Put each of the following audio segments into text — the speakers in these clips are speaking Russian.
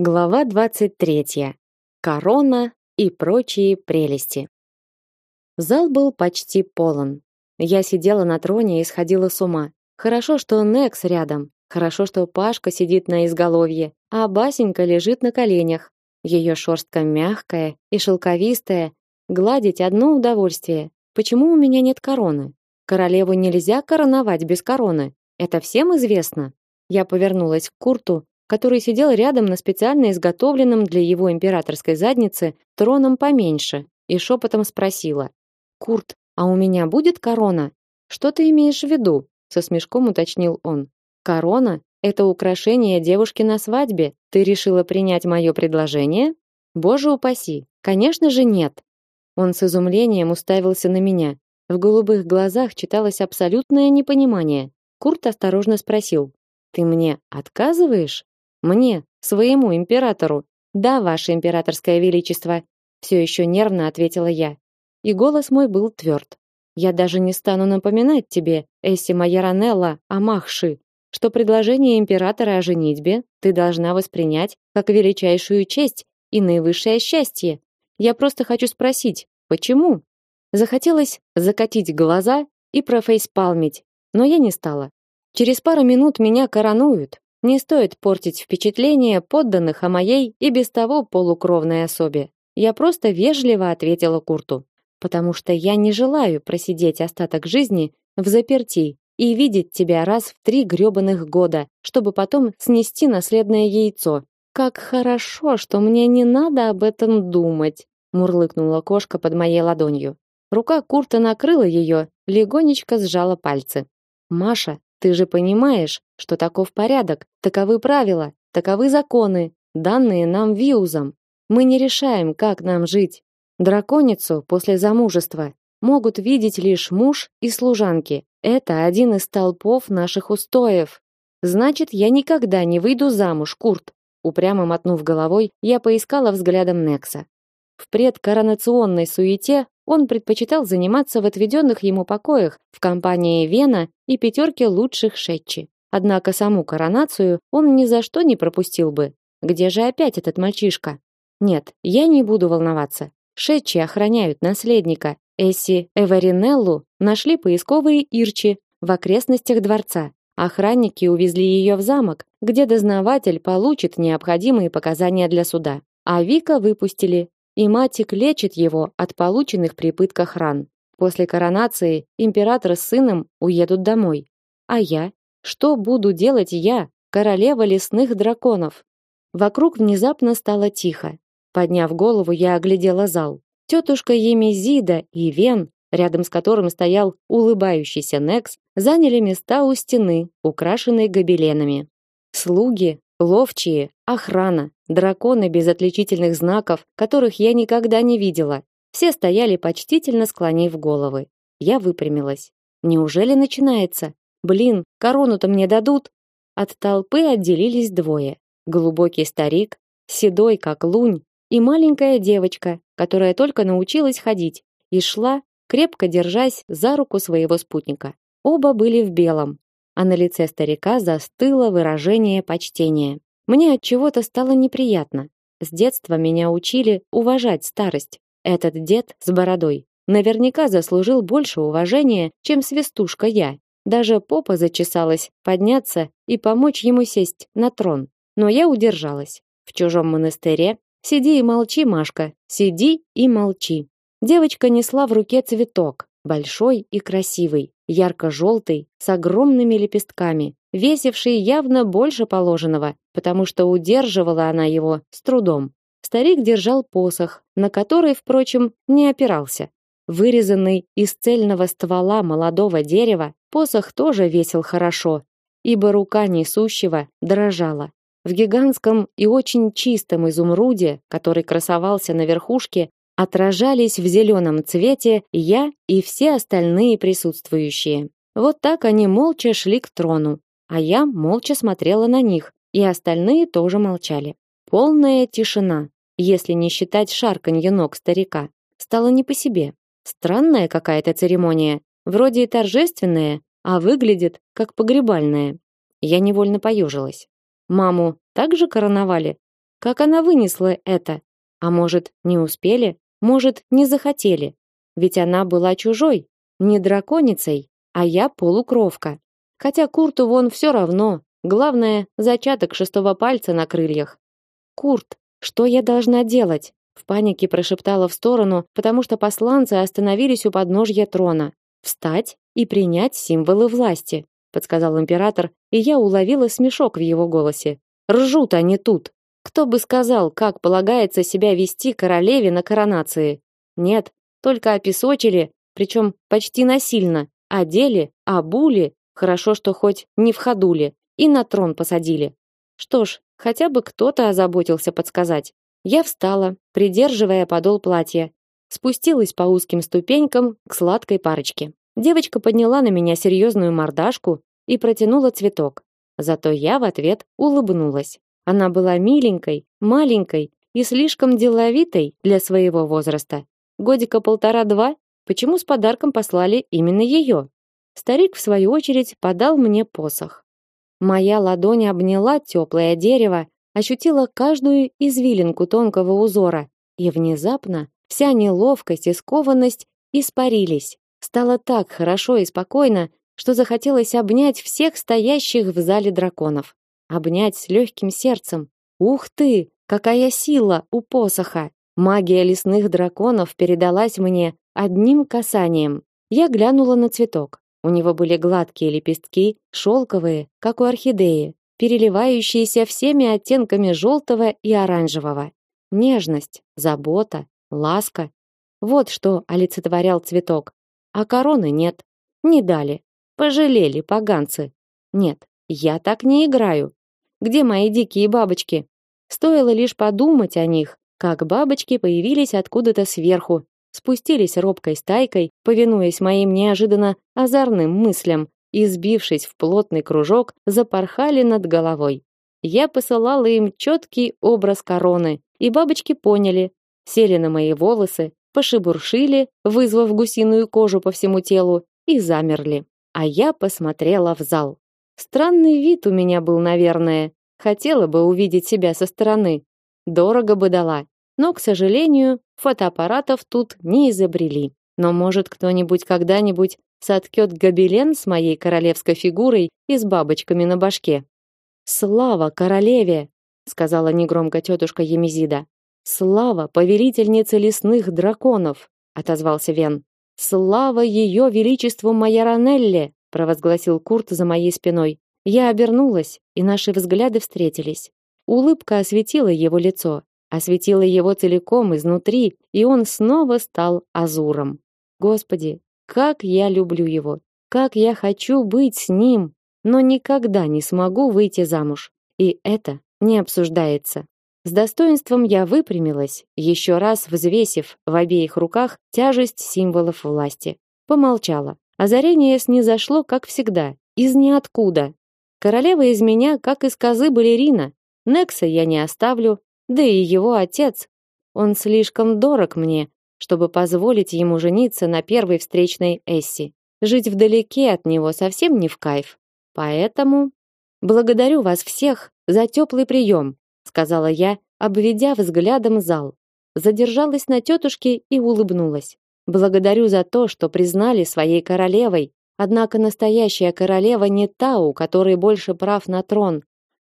Глава 23. Корона и прочие прелести. Зал был почти полон. Я сидела на троне и сходила с ума. Хорошо, что Некс рядом. Хорошо, что Пашка сидит на изголовье, а Басенька лежит на коленях. Ее шерстка мягкая и шелковистая, гладить одно удовольствие. Почему у меня нет короны? Королеву нельзя короновать без короны. Это всем известно. Я повернулась к Курту, который сидел рядом на специально изготовленном для его императорской задницы троном поменьше, и шепотом спросила: "Курт, а у меня будет корона? Что ты имеешь в виду?" со смешком уточнил он. "Корона это украшение девушки на свадьбе. Ты решила принять мое предложение?" "Боже упаси, конечно же нет". Он с изумлением уставился на меня. В голубых глазах читалось абсолютное непонимание. Курт осторожно спросил: "Ты мне отказываешь?" Мне, своему императору. Да, ваше императорское величество, все еще нервно ответила я. И голос мой был тверд. Я даже не стану напоминать тебе, Эсси Майоранелла Амахши, что предложение императора о женитьбе ты должна воспринять как величайшую честь и наивысшее счастье. Я просто хочу спросить, почему? Захотелось закатить глаза и профейспалмить, но я не стала. Через пару минут меня коронуют, не стоит портить впечатление подданных о моей и без того полукровной особе. Я просто вежливо ответила Курту, потому что я не желаю просидеть остаток жизни в заперти и видеть тебя раз в три грёбаных года, чтобы потом снести наследное яйцо. Как хорошо, что мне не надо об этом думать, мурлыкнула кошка под моей ладонью. Рука Курта накрыла ее, легонечко сжала пальцы. Маша, ты же понимаешь, что таков порядок, таковы правила, таковы законы, данные нам виузом. Мы не решаем, как нам жить. Драконицу после замужества могут видеть лишь муж и служанки. Это один из толпов наших устоев. Значит, я никогда не выйду замуж, Курт. Упрямо мотнув головой, я поискала взглядом Некса. В предкоронационной суете он предпочитал заниматься в отведенных ему покоях в компании Вена и пятерки лучших шетчи. Однако саму коронацию он ни за что не пропустил бы. Где же опять этот мальчишка? Нет, я не буду волноваться. Шетчи охраняют наследника. Эсси Эваринеллу нашли поисковые ирчи в окрестностях дворца. Охранники увезли ее в замок, где дознаватель получит необходимые показания для суда. А Вика выпустили, и Матик лечит его от полученных при пытках ран. После коронации император с сыном уедут домой. А я? Что буду делать я, королева лесных драконов? Вокруг внезапно стало тихо. Подняв голову, я оглядела зал. Тетушка Емизида и Вен, рядом с которым стоял улыбающийся Некс, заняли места у стены, украшенной гобеленами. Слуги, ловчие, охрана, драконы без отличительных знаков, которых я никогда не видела. Все стояли почтительно склонив головы. Я выпрямилась. Неужели начинается? Блин, корону-то мне дадут. От толпы отделились двое: глубокий старик, седой как лунь, и маленькая девочка, которая только научилась ходить и шла, крепко держась за руку своего спутника. Оба были в белом, а на лице старика застыло выражение почтения. Мне от чего-то стало неприятно. С детства меня учили уважать старость. Этот дед с бородой наверняка заслужил больше уважения, чем свистушка я. Даже попа зачесалась подняться и помочь ему сесть на трон. Но я удержалась. В чужом монастыре сиди и молчи, Машка, сиди и молчи. Девочка несла в руке цветок, большой и красивый, ярко-желтый, с огромными лепестками, весивший явно больше положенного, потому что удерживала она его с трудом. Старик держал посох, на который, впрочем, не опирался. Вырезанный из цельного ствола молодого дерева, посох тоже весил хорошо, ибо рука несущего дрожала. В гигантском и очень чистом изумруде, который красовался на верхушке, отражались в зеленом цвете я и все остальные присутствующие. Вот так они молча шли к трону, а я молча смотрела на них, и остальные тоже молчали. Полная тишина, если не считать шарканье ног старика. Стало не по себе. Странная какая-то церемония, вроде и торжественная, а выглядит как погребальная. Я невольно поежилась. Маму также короновали? Как она вынесла это? А может, не успели? Может, не захотели? Ведь она была чужой, не драконицей, а я полукровка. Хотя Курту вон все равно. Главное, зачаток шестого пальца на крыльях. Курт, что я должна делать? В панике прошептала в сторону, потому что посланцы остановились у подножья трона. Встать и принять символы власти, подсказал император, и я уловила смешок в его голосе. Ржут они тут. Кто бы сказал, как полагается себя вести королеве на коронации? Нет, только опесочили, причем почти насильно, одели, обули, хорошо, что хоть не в ходули, и на трон посадили. Что ж, хотя бы кто-то озаботился подсказать. Я встала, придерживая подол платья, спустилась по узким ступенькам к сладкой парочке. Девочка подняла на меня серьезную мордашку и протянула цветок. Зато я в ответ улыбнулась. Она была миленькой, маленькой и слишком деловитой для своего возраста. Годика полтора-два, почему с подарком послали именно ее? Старик, в свою очередь, подал мне посох. Моя ладонь обняла теплое дерево, ощутила каждую извилинку тонкого узора, и внезапно вся неловкость и скованность испарились. Стало так хорошо и спокойно, что захотелось обнять всех стоящих в зале драконов. Обнять с легким сердцем. Ух ты, какая сила у посоха! Магия лесных драконов передалась мне одним касанием. Я глянула на цветок. У него были гладкие лепестки, шелковые, как у орхидеи, переливающиеся всеми оттенками желтого и оранжевого. Нежность, забота, ласка. Вот что олицетворял цветок. А короны нет. Не дали. Пожалели поганцы. Нет, я так не играю. Где мои дикие бабочки? Стоило лишь подумать о них, как бабочки появились откуда-то сверху, спустились робкой стайкой, повинуясь моим неожиданно озорным мыслям, и сбившись в плотный кружок, запорхали над головой. Я посылала им четкий образ короны, и бабочки поняли, сели на мои волосы, пошебуршили, вызвав гусиную кожу по всему телу, и замерли. А я посмотрела в зал. Странный вид у меня был, наверное. Хотела бы увидеть себя со стороны. Дорого бы дала. Но, к сожалению, фотоаппаратов тут не изобрели. Но может кто-нибудь когда-нибудь соткет гобелен с моей королевской фигурой и с бабочками на башке. Слава королеве, сказала негромко тетушка Емизида. Слава повелительнице лесных драконов, отозвался Вен. Слава ее величеству Майоранелле, провозгласил Курт за моей спиной. Я обернулась, и наши взгляды встретились. Улыбка осветила его лицо, осветила его целиком изнутри, и он снова стал азуром. Господи, как я люблю его, как я хочу быть с ним, но никогда не смогу выйти замуж. И это не обсуждается. С достоинством я выпрямилась, еще раз взвесив в обеих руках тяжесть символов власти. Помолчала. Озарение снизошло, как всегда, из ниоткуда. Королева из меня, как из козы балерина. Некса я не оставлю, да и его отец. Он слишком дорог мне, чтобы позволить ему жениться на первой встречной Эсси. Жить вдалеке от него совсем не в кайф. Поэтому благодарю вас всех за теплый прием, сказала я, обведя взглядом зал. Задержалась на тетушке и улыбнулась. Благодарю за то, что признали своей королевой. Однако настоящая королева не та, у которой больше прав на трон,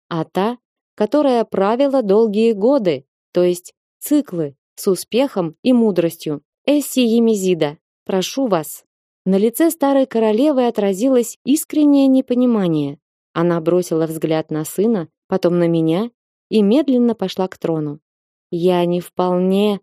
а та, которая правила долгие годы, то есть циклы, с успехом и мудростью. Эсси Емизида, прошу вас. На лице старой королевы отразилось искреннее непонимание. Она бросила взгляд на сына, потом на меня и медленно пошла к трону. Я не вполне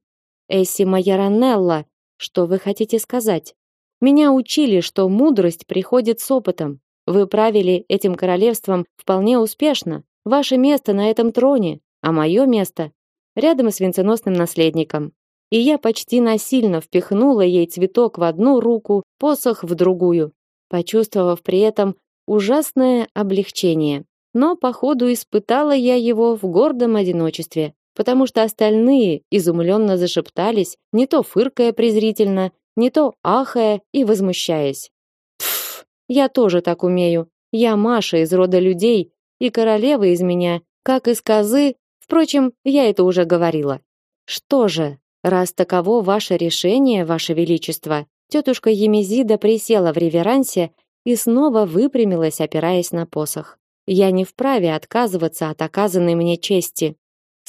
Эсси Майоранелла, что вы хотите сказать? Меня учили, что мудрость приходит с опытом. Вы правили этим королевством вполне успешно. Ваше место на этом троне, а мое место рядом с венценосным наследником. И я почти насильно впихнула ей цветок в одну руку, посох в другую, почувствовав при этом ужасное облегчение. Но походу испытала я его в гордом одиночестве потому что остальные изумленно зашептались, не то фыркая презрительно, не то ахая и возмущаясь. Пф, я тоже так умею. Я Маша из рода людей, и королева из меня, как из козы, Впрочем, я это уже говорила. Что же, раз таково ваше решение, ваше величество, тетушка Емизида присела в реверансе и снова выпрямилась, опираясь на посох. Я не вправе отказываться от оказанной мне чести.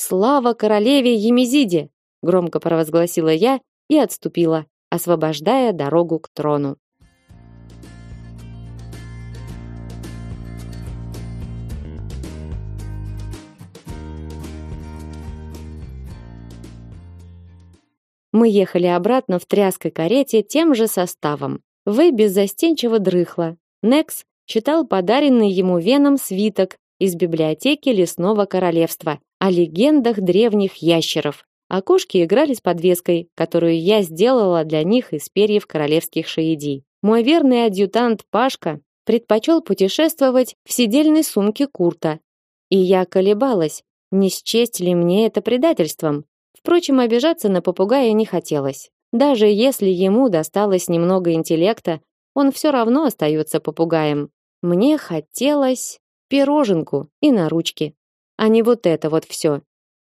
Слава королеве Емизиде, громко провозгласила я и отступила, освобождая дорогу к трону. Мы ехали обратно в тряской карете тем же составом. Вы беззастенчиво дрыхла. Некс читал подаренный ему Веном свиток из библиотеки Лесного королевства о легендах древних ящеров. А кошки играли с подвеской, которую я сделала для них из перьев королевских шаедий. Мой верный адъютант Пашка предпочел путешествовать в сидельной сумке Курта. И я колебалась, не счесть ли мне это предательством. Впрочем, обижаться на попугая не хотелось. Даже если ему досталось немного интеллекта, он все равно остается попугаем. Мне хотелось пироженку и на ручки, а не вот это вот все.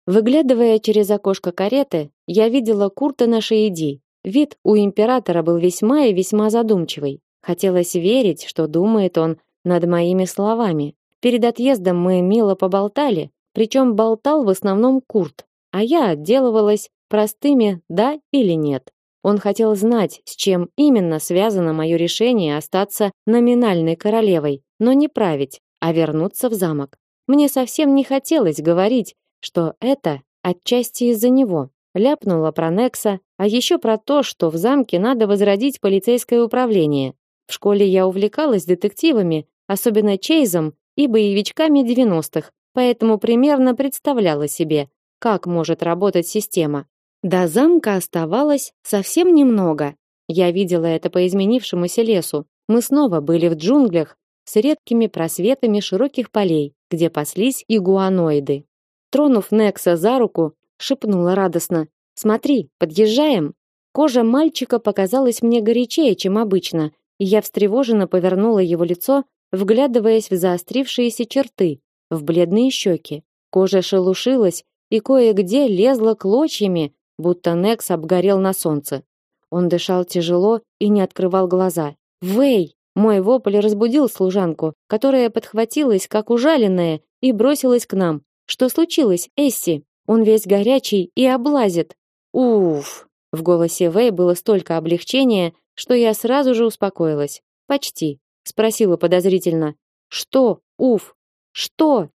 Выглядывая через окошко кареты, я видела Курта на Шеиди. Вид у императора был весьма и весьма задумчивый. Хотелось верить, что думает он над моими словами. Перед отъездом мы мило поболтали, причем болтал в основном Курт а я отделывалась простыми «да» или «нет». Он хотел знать, с чем именно связано мое решение остаться номинальной королевой, но не править, а вернуться в замок. Мне совсем не хотелось говорить, что это отчасти из-за него. Ляпнула про Некса, а еще про то, что в замке надо возродить полицейское управление. В школе я увлекалась детективами, особенно Чейзом и боевичками 90-х, поэтому примерно представляла себе, как может работать система. До замка оставалось совсем немного. Я видела это по изменившемуся лесу. Мы снова были в джунглях с редкими просветами широких полей, где паслись игуаноиды. Тронув Некса за руку, шепнула радостно: "Смотри, подъезжаем". Кожа мальчика показалась мне горячее, чем обычно, и я встревоженно повернула его лицо, вглядываясь в заострившиеся черты, в бледные щеки. Кожа шелушилась и кое-где лезла клочьями, будто Некс обгорел на солнце. Он дышал тяжело и не открывал глаза. «Вэй!» Мой вопль разбудил служанку, которая подхватилась, как ужаленная, и бросилась к нам. «Что случилось, Эсси? Он весь горячий и облазит!» «Уф!» В голосе Вэй было столько облегчения, что я сразу же успокоилась. «Почти», — спросила подозрительно. «Что? Уф! Что?»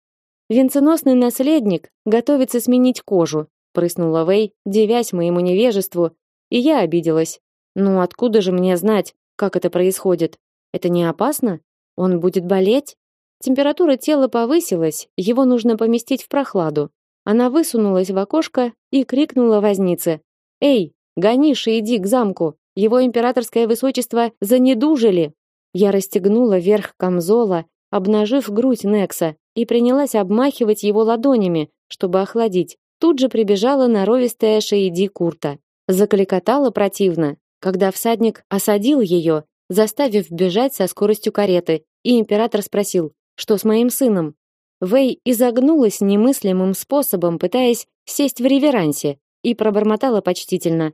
Венценосный наследник готовится сменить кожу, прыснула Вэй, девясь моему невежеству, и я обиделась. Ну откуда же мне знать, как это происходит? Это не опасно? Он будет болеть? Температура тела повысилась, его нужно поместить в прохладу. Она высунулась в окошко и крикнула вознице: "Эй, гонишь и иди к замку. Его императорское высочество занедужили". Я расстегнула верх камзола, обнажив грудь Некса, и принялась обмахивать его ладонями, чтобы охладить. Тут же прибежала норовистая Шейди Курта. Закликотала противно, когда всадник осадил ее, заставив бежать со скоростью кареты, и император спросил, что с моим сыном. Вэй изогнулась немыслимым способом, пытаясь сесть в реверансе, и пробормотала почтительно: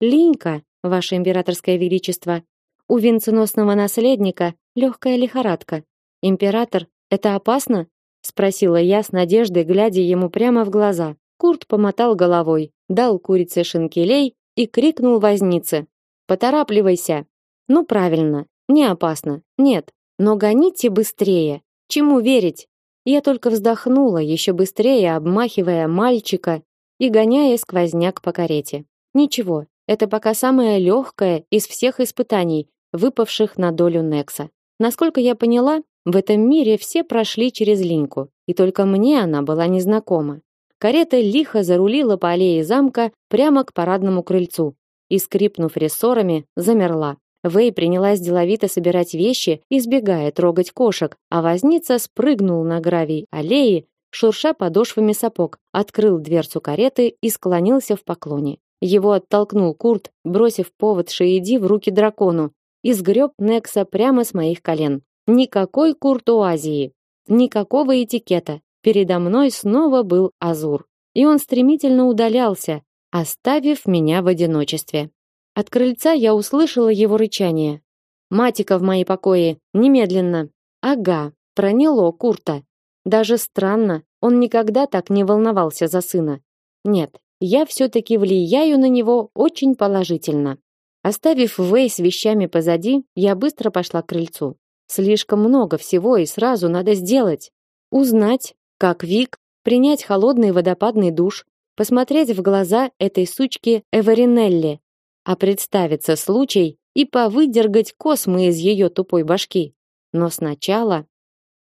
"Линька, ваше императорское величество, у венценосного наследника легкая лихорадка. Император, это опасно? спросила я с надеждой, глядя ему прямо в глаза. Курт помотал головой, дал курице шинкелей и крикнул вознице: "Поторапливайся". Ну правильно, не опасно. Нет, но гоните быстрее. Чему верить? Я только вздохнула, еще быстрее обмахивая мальчика и гоняя сквозняк по карете. Ничего, это пока самое легкое из всех испытаний, выпавших на долю Некса. Насколько я поняла, в этом мире все прошли через линьку, и только мне она была незнакома. Карета лихо зарулила по аллее замка прямо к парадному крыльцу и, скрипнув рессорами, замерла. Вэй принялась деловито собирать вещи, избегая трогать кошек, а возница спрыгнул на гравий аллеи, шурша подошвами сапог, открыл дверцу кареты и склонился в поклоне. Его оттолкнул Курт, бросив повод Шеиди в руки дракону, и сгреб Некса прямо с моих колен. Никакой куртуазии, никакого этикета. передо мной снова был Азур, и он стремительно удалялся, оставив меня в одиночестве. От крыльца я услышала его рычание. Матика в мои покои, немедленно. Ага, проняло Курта. Даже странно, он никогда так не волновался за сына. Нет, я все таки влияю на него очень положительно. Оставив Вэй с вещами позади, я быстро пошла к крыльцу. Слишком много всего и сразу надо сделать. Узнать, как Вик, принять холодный водопадный душ, посмотреть в глаза этой сучки Эваринелли, а представится случай и повыдергать космы из ее тупой башки. Но сначала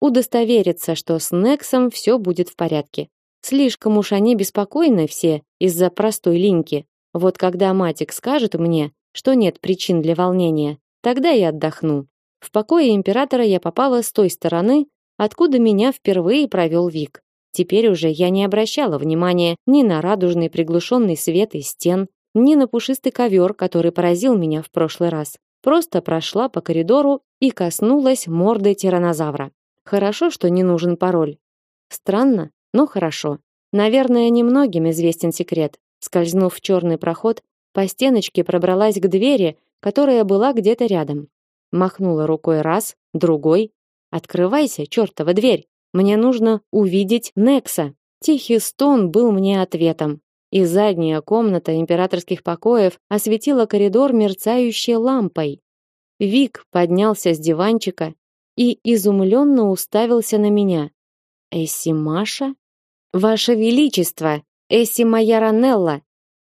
удостовериться, что с Нексом все будет в порядке. Слишком уж они беспокойны все из-за простой линьки. Вот когда Матик скажет мне, что нет причин для волнения, тогда я отдохну. В покое императора я попала с той стороны, откуда меня впервые провел Вик. Теперь уже я не обращала внимания ни на радужный приглушенный свет из стен, ни на пушистый ковер, который поразил меня в прошлый раз. Просто прошла по коридору и коснулась морды тиранозавра. Хорошо, что не нужен пароль. Странно, но хорошо. Наверное, немногим известен секрет. Скользнув в черный проход, по стеночке пробралась к двери, которая была где-то рядом. Махнула рукой раз, другой. «Открывайся, чертова дверь! Мне нужно увидеть Некса!» Тихий стон был мне ответом и задняя комната императорских покоев осветила коридор мерцающей лампой. Вик поднялся с диванчика и изумленно уставился на меня. «Эсси Маша?» «Ваше Величество! Эсси моя Ранелла!»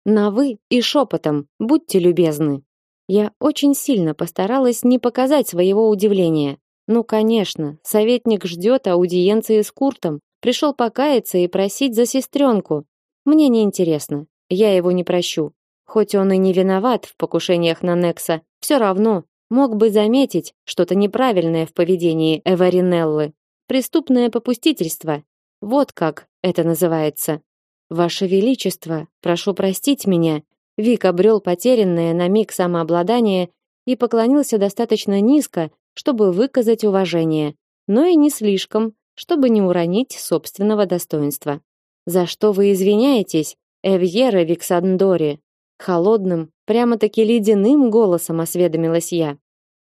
На «вы» и шепотом, будьте любезны. Я очень сильно постаралась не показать своего удивления. Ну, конечно, советник ждет аудиенции с Куртом, пришел покаяться и просить за сестренку. Мне не интересно. Я его не прощу. Хоть он и не виноват в покушениях на Некса, все равно мог бы заметить что-то неправильное в поведении Эваринеллы. Преступное попустительство. Вот как это называется. Ваше величество, прошу простить меня. Вик обрел потерянное на миг самообладание и поклонился достаточно низко, чтобы выказать уважение, но и не слишком, чтобы не уронить собственного достоинства. За что вы извиняетесь, Эвьера Виксандори? Холодным, прямо-таки ледяным голосом осведомилась я.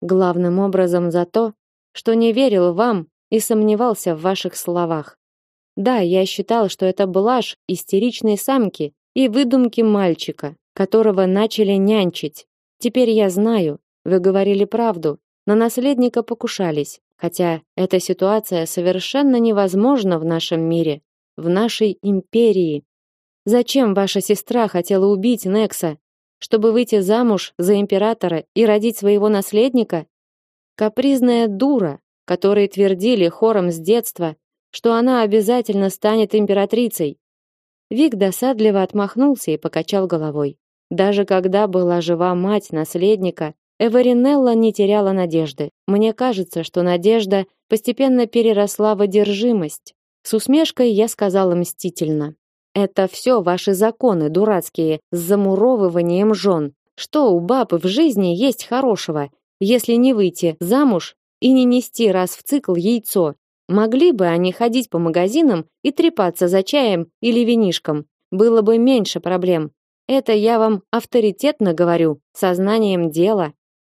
Главным образом за то, что не верил вам и сомневался в ваших словах. Да, я считал, что это блажь истеричной самки и выдумки мальчика, которого начали нянчить. Теперь я знаю, вы говорили правду, на наследника покушались, хотя эта ситуация совершенно невозможна в нашем мире в нашей империи. Зачем ваша сестра хотела убить Некса, чтобы выйти замуж за императора и родить своего наследника? Капризная дура, которой твердили хором с детства, что она обязательно станет императрицей. Вик досадливо отмахнулся и покачал головой. Даже когда была жива мать наследника, Эваринелла не теряла надежды. Мне кажется, что надежда постепенно переросла в одержимость. С усмешкой я сказала мстительно: "Это все ваши законы дурацкие с замуровыванием жен. Что у баб в жизни есть хорошего, если не выйти замуж и не нести раз в цикл яйцо? Могли бы они ходить по магазинам и трепаться за чаем или винишком, было бы меньше проблем. Это я вам авторитетно говорю, сознанием дела.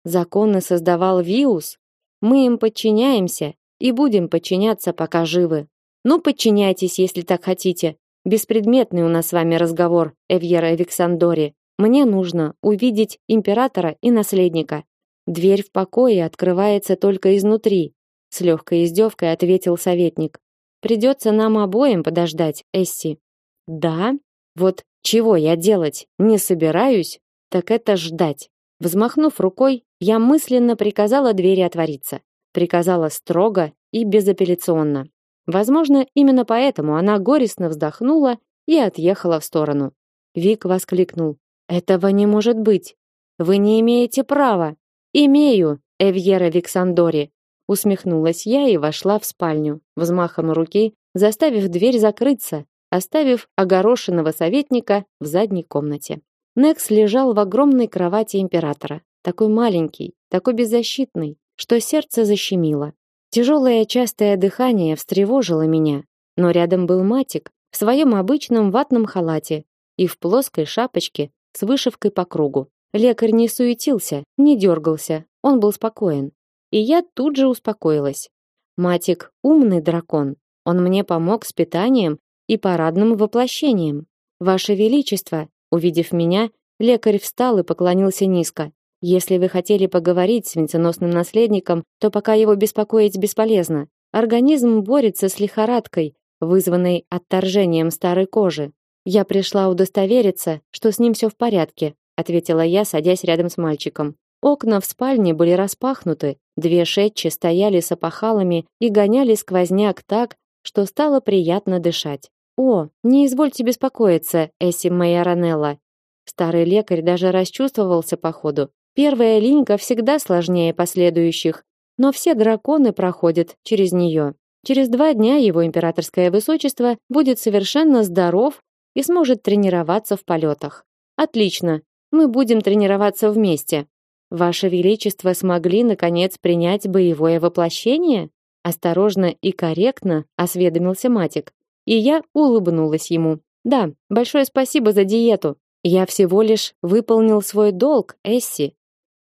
Законы создавал Виус. Мы им подчиняемся и будем подчиняться, пока живы. Ну, подчиняйтесь, если так хотите. Беспредметный у нас с вами разговор, Эвьера Виксандори. Мне нужно увидеть императора и наследника. Дверь в покое открывается только изнутри, с легкой издевкой ответил советник. Придется нам обоим подождать, Эсси. Да? Вот чего я делать не собираюсь, так это ждать. Взмахнув рукой, я мысленно приказала двери отвориться. Приказала строго и безапелляционно. Возможно, именно поэтому она горестно вздохнула и отъехала в сторону. Вик воскликнул: "Этого не может быть. Вы не имеете права". "Имею, Эвьера Виксандори", усмехнулась я и вошла в спальню, взмахом руки заставив дверь закрыться, оставив огорошенного советника в задней комнате. Некс лежал в огромной кровати императора, такой маленький, такой беззащитный, что сердце защемило. Тяжелое частое дыхание встревожило меня. но рядом был Матик в своем обычном ватном халате и в плоской шапочке с вышивкой по кругу. Лекарь не суетился, не дергался, он был спокоен. И я тут же успокоилась. Матик умный дракон. Он мне помог с питанием и парадным воплощением. Ваше величество, увидев меня, лекарь встал и поклонился низко. Если вы хотели поговорить с венценосным наследником, то пока его беспокоить бесполезно. Организм борется с лихорадкой, вызванной отторжением старой кожи. Я пришла удостовериться, что с ним все в порядке, ответила я, садясь рядом с мальчиком. Окна в спальне были распахнуты, две шетчи стояли с опахалами и гоняли сквозняк так, что стало приятно дышать. О, не извольте беспокоиться, Эсси Майоранелла. Старый лекарь даже расчувствовался по ходу. Первая линька всегда сложнее последующих, но все драконы проходят через нее. Через два дня его императорское высочество будет совершенно здоров и сможет тренироваться в полетах. Отлично, мы будем тренироваться вместе. Ваше величество смогли наконец принять боевое воплощение? Осторожно и корректно осведомился Матик, и я улыбнулась ему. Да, большое спасибо за диету. Я всего лишь выполнил свой долг, Эсси.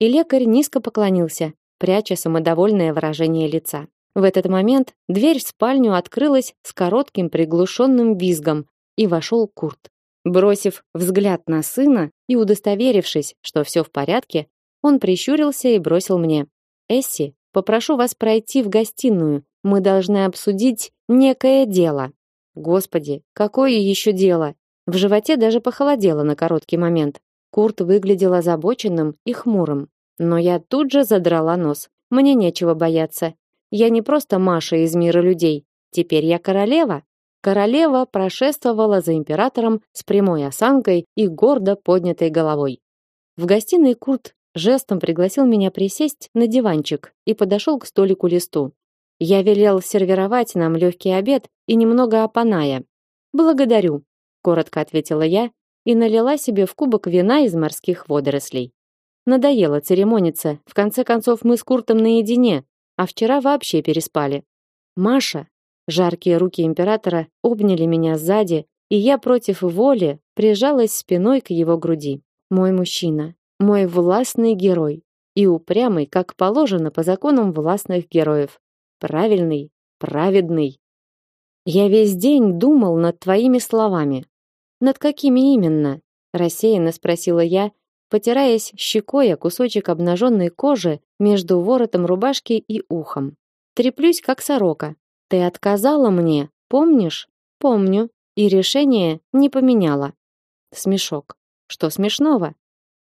И лекарь низко поклонился, пряча самодовольное выражение лица. В этот момент дверь в спальню открылась с коротким приглушенным визгом, и вошел Курт. Бросив взгляд на сына и удостоверившись, что все в порядке, он прищурился и бросил мне: "Эсси, попрошу вас пройти в гостиную. Мы должны обсудить некое дело". Господи, какое еще дело? В животе даже похолодело на короткий момент. Курт выглядел озабоченным и хмурым. Но я тут же задрала нос. Мне нечего бояться. Я не просто Маша из мира людей. Теперь я королева. Королева прошествовала за императором с прямой осанкой и гордо поднятой головой. В гостиной Курт жестом пригласил меня присесть на диванчик и подошел к столику листу. Я велел сервировать нам легкий обед и немного апаная. Благодарю, коротко ответила я и налила себе в кубок вина из морских водорослей. Надоело церемониться. В конце концов мы с Куртом наедине, а вчера вообще переспали. Маша, жаркие руки императора обняли меня сзади, и я против воли прижалась спиной к его груди. Мой мужчина, мой властный герой и упрямый, как положено по законам властных героев. Правильный, праведный. Я весь день думал над твоими словами. Над какими именно? рассеянно спросила я, потираясь щекой о кусочек обнаженной кожи между воротом рубашки и ухом. Треплюсь как сорока. Ты отказала мне, помнишь? Помню. И решение не поменяла. Смешок. Что смешного?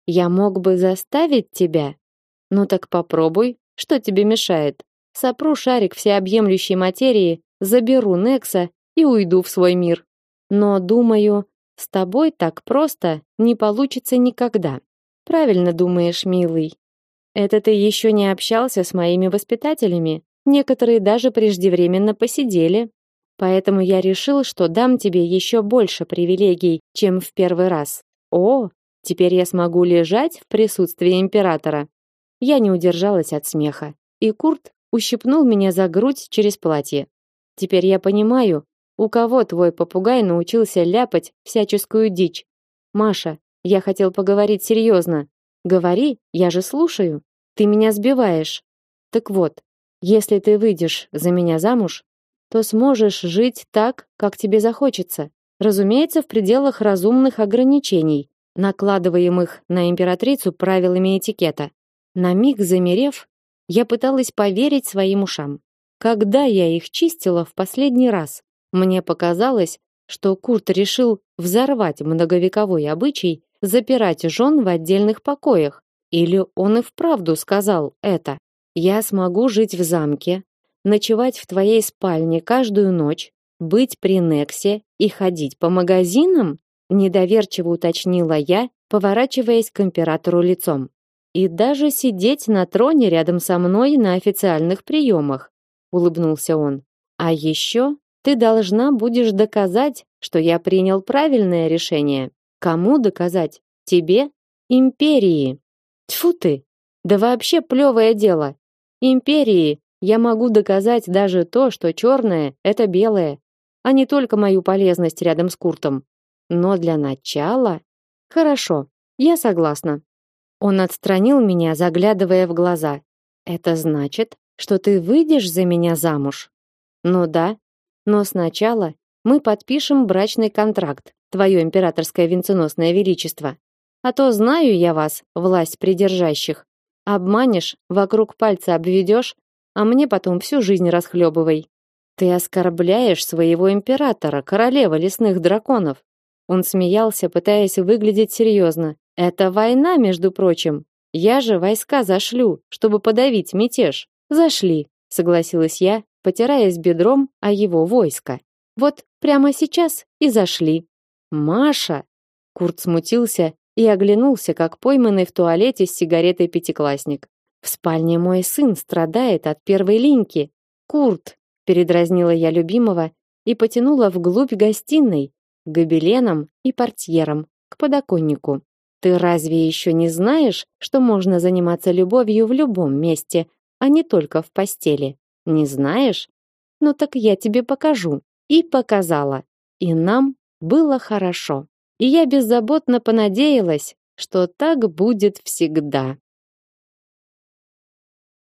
Я мог бы заставить тебя. Ну так попробуй, что тебе мешает? Сопру шарик всеобъемлющей материи, заберу Некса и уйду в свой мир. Но, думаю, с тобой так просто не получится никогда. Правильно думаешь, милый. Это ты еще не общался с моими воспитателями. Некоторые даже преждевременно посидели. Поэтому я решил, что дам тебе еще больше привилегий, чем в первый раз. О, теперь я смогу лежать в присутствии императора. Я не удержалась от смеха, и Курт ущипнул меня за грудь через платье. Теперь я понимаю, у кого твой попугай научился ляпать всяческую дичь? Маша, я хотел поговорить серьезно. Говори, я же слушаю. Ты меня сбиваешь. Так вот, если ты выйдешь за меня замуж, то сможешь жить так, как тебе захочется. Разумеется, в пределах разумных ограничений, накладываемых на императрицу правилами этикета. На миг замерев, я пыталась поверить своим ушам. Когда я их чистила в последний раз? Мне показалось, что Курт решил взорвать многовековой обычай запирать жен в отдельных покоях. Или он и вправду сказал это. Я смогу жить в замке, ночевать в твоей спальне каждую ночь, быть при Нексе и ходить по магазинам? Недоверчиво уточнила я, поворачиваясь к императору лицом. И даже сидеть на троне рядом со мной на официальных приемах, улыбнулся он. А еще ты должна будешь доказать, что я принял правильное решение. Кому доказать? Тебе? Империи. Тьфу ты. Да вообще плевое дело. Империи я могу доказать даже то, что черное это белое. а не только мою полезность рядом с Куртом. Но для начала... Хорошо, я согласна. Он отстранил меня, заглядывая в глаза. Это значит, что ты выйдешь за меня замуж? Ну да, но сначала мы подпишем брачный контракт, твое императорское венценосное величество. А то знаю я вас, власть придержащих. Обманешь, вокруг пальца обведешь, а мне потом всю жизнь расхлебывай. Ты оскорбляешь своего императора, королева лесных драконов. Он смеялся, пытаясь выглядеть серьезно. Это война, между прочим. Я же войска зашлю, чтобы подавить мятеж. Зашли, согласилась я, потираясь бедром о его войско. Вот прямо сейчас и зашли. Маша, Курт смутился и оглянулся, как пойманный в туалете с сигаретой пятиклассник. В спальне мой сын страдает от первой линьки. Курт, передразнила я любимого и потянула вглубь гостиной, к гобеленам и портьерам, к подоконнику. Ты разве еще не знаешь, что можно заниматься любовью в любом месте, а не только в постели? Не знаешь? Ну так я тебе покажу. И показала. И нам было хорошо. И я беззаботно понадеялась, что так будет всегда.